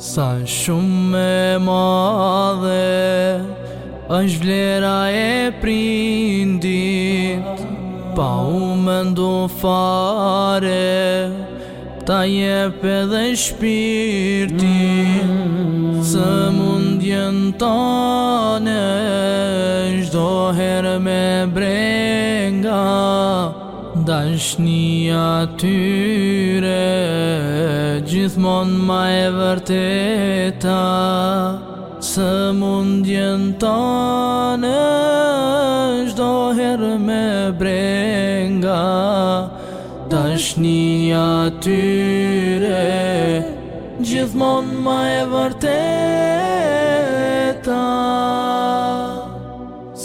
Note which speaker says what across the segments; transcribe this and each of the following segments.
Speaker 1: Sa shumë e madhe është vlera e prindit Pa u me ndu fare Ta për edhe shpirtin Së mund jenë tonë dashnia atyre Gjithmon ma e vërteta Se mund jenë tane Shdo herë me brenga dashnia atyre Gjithmon ma e vërteta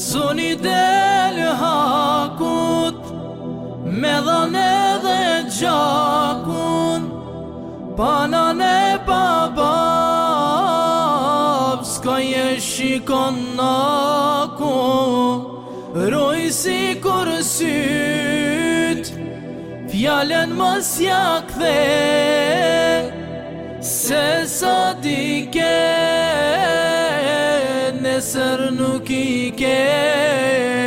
Speaker 1: Sunit Me dhane dhe gjakun Panan e babab Ska je shikon naku Roj si kur syt Fjallën mës ja kthe Se sa di ke Nesër nuk i ke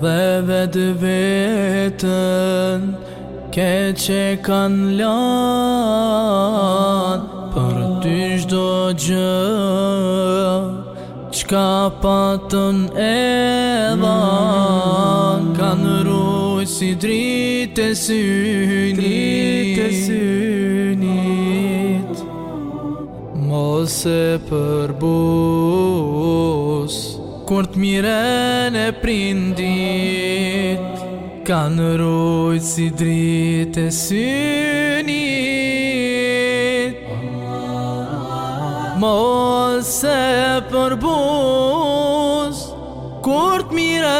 Speaker 1: Dhe vetë vetën Keq që kanë lanë Për ty shdo gjë Qka patën edha Kanë rruj si dritë e synit Dritë e syni Mos e Kur të mire në prindit Ka në rojtë si dritë e synit Ma ose përbuz Kur të mire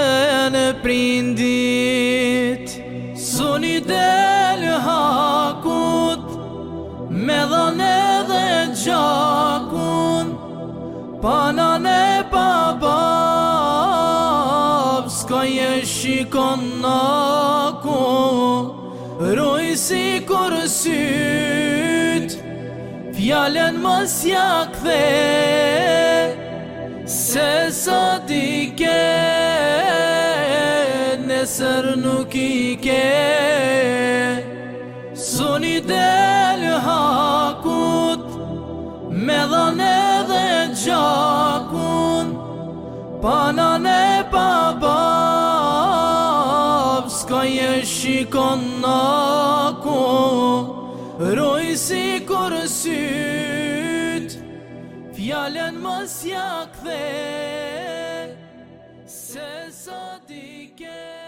Speaker 1: në prindit Suni dhe hakut Me dhane dhe gjakun Pana e shikon në ku Roj si kur syt Fjallën më si Se sa di ke Nesër nuk i ke Soni del hakut Me dhane dhe gjakun Panane ne shikon në ku Rojë si kërësyt Fjallën më sjakë dhe Se sa di kërë